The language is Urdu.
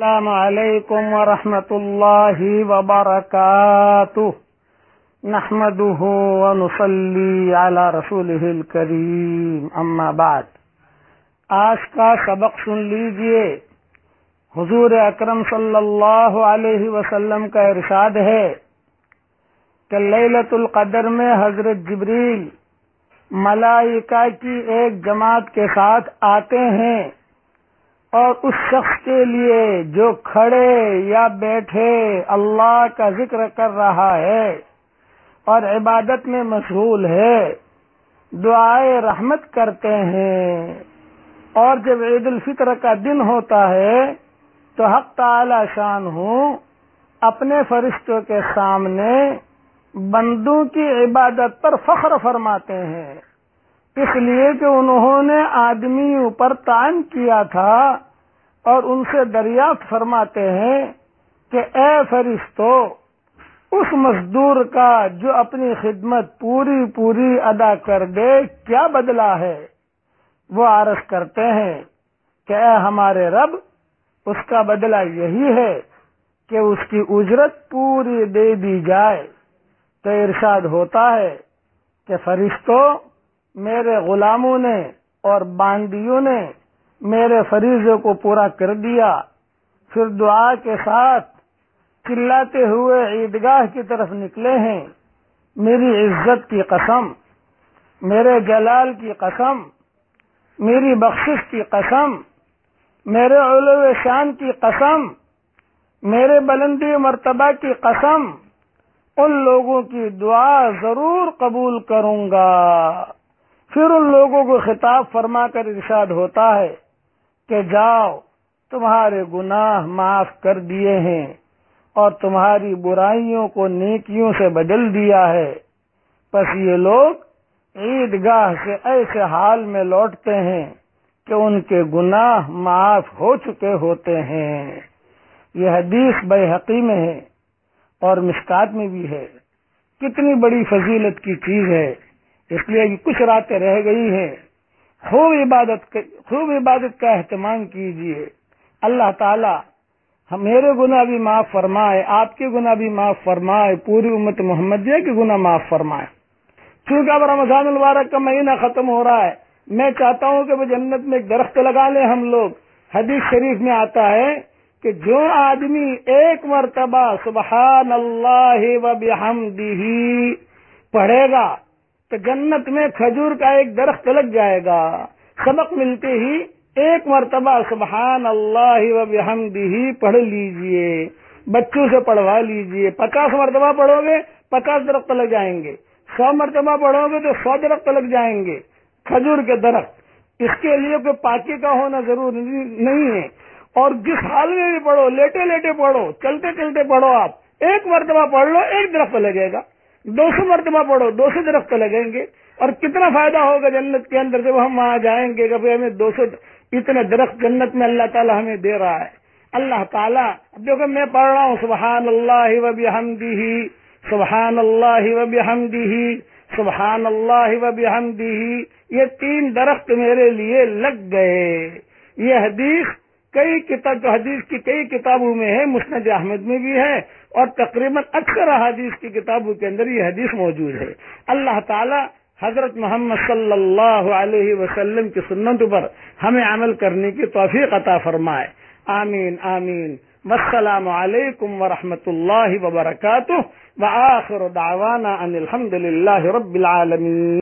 السلام علیکم ورحمۃ اللہ وبرکاتہ نحمده ونصلي على رسوله الكريم. اما بعد، آج کا سبق سن لیجیے. حضور اکرم صلی اللہ علیہ وسلم کا ارشاد ہے کہ لیلت القدر میں حضرت جبریل ملائکہ کی ایک جماعت کے ساتھ آتے ہیں اور اس شخص کے لیے جو کھڑے یا بیٹھے اللہ کا ذکر کر رہا ہے اور عبادت میں مشغول ہے، دعائے رحمت کرتے ہیں۔ اور جب عید الفطر کا دن ہوتا ہے تو حق تعالی شان ہوں اپنے فرشتوں کے سامنے بندوں کی عبادت پر فخر فرماتے ہیں۔ اس لیے کہ انہوں نے آدمیوں پر تعین کیا تھا اور ان سے دریافت فرماتے ہیں کہ اے فرشتو، اس مزدور کا جو اپنی خدمت پوری پوری ادا کر دے، کیا بدلا ہے؟ وہ عرض کرتے ہیں کہ اے ہمارے رب، اس کا بدلہ یہی ہے کہ اس کی اجرت پوری دے دی جائے۔ تو ارشاد ہوتا ہے کہ فرشتوں میرے غلاموں نے اور باندیوں نے میرے فریضے کو پورا کر دیا۔ پھر دعا کے ساتھ چلاتے ہوئے عیدگاہ کی طرف نکلے ہیں۔ میری عزت کی قسم، میرے جلال کی قسم، میری بخشش کی قسم، میرے علو شان کی قسم، میرے بلندی مرتبہ کی قسم۔ ان لوگوں کی دعا ضرور قبول کروں گا۔ پھر ان لوگوں کو خطاب فرما کر ارشاد ہوتا ہے کہ جاؤ، تمہارے گناہ معاف کر دیے ہیں اور تمہاری برائیوں کو نیکیوں سے بدل دیا ہے۔ بس یہ لوگ عید گاہ سے ایسے حال میں لوٹتے ہیں کہ ان کے گناہ معاف ہو چکے ہوتے ہیں۔ یہ حدیث بے حقی میں ہے اور مشکات میں بھی ہے۔ کتنی بڑی فضیلت کی چیز ہے۔ اس لیے کچھ راتیں رہ گئی ہیں۔ خوب عبادت خوب عبادت کا اہتمام کیجیے۔ اللہ تعالی میرے گناہ بھی معاف فرمائے، آپ کے گناہ بھی معاف فرمائے، پوری امت محمدیہ کے گناہ معاف فرمائے۔ چونکہ اب رمضان المبارک کا مہینہ ختم ہو رہا ہے، میں چاہتا ہوں کہ وہ جنت میں ایک درخت لگا لیں ہم لوگ۔ حدیث شریف میں آتا ہے کہ جو آدمی ایک مرتبہ سبحان اللہ و بحمدہ پڑھے گا تو جنت میں کھجور کا ایک درخت لگ جائے گا۔ سبق ملتے ہی ایک مرتبہ سبحان اللہ و بحمدہ پڑھ لیجیے، بچوں سے پڑھوا لیجیے۔ پچاس مرتبہ پڑھو گے، پچاس درخت لگ جائیں گے۔ سو مرتبہ پڑھو گے تو سو درخت لگ جائیں گے۔ کھجور کے درخت۔ اس کے لیے کوئی پاکی کا ہونا ضروری نہیں ہے۔ اور جس حال میں بھی پڑھو، لیٹے لیٹے پڑھو، چلتے چلتے پڑھو آپ۔ ایک مرتبہ پڑھ لو، ایک درخت لگے گا۔ دو سو مرتبہ پڑھو، دو سو درخت لگیں گے۔ اور کتنا فائدہ ہوگا جنت کے اندر جب ہم وہاں جائیں گے کہ ہمیں دو سو اتنے درخت جنت میں اللہ تعالیٰ ہمیں دے رہا ہے۔ اللہ تعالیٰ دیکھو میں پڑھ رہا ہوں سبحان اللہ و بحمدہ سبحان اللہ و بحمدہ سبحان اللہ و بحمدہ۔ یہ تین درخت میرے لیے لگ گئے۔ یہ حدیث کئی کتاب حدیث کی کئی کتابوں میں ہے، مسند احمد میں بھی ہے اور تقریباً اکثر حدیث کی کتابوں کے اندر یہ حدیث موجود ہے۔ اللہ تعالی حضرت محمد صلی اللہ علیہ وسلم کی سنت پر ہمیں عمل کرنے کی توفیق عطا فرمائے۔ آمین آمین۔ السلام علیکم ورحمۃ اللہ وبرکاتہ۔ وآخر دعوانا ان الحمد للہ رب العالمین۔